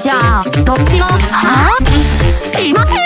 じゃあどっちもはあすいません。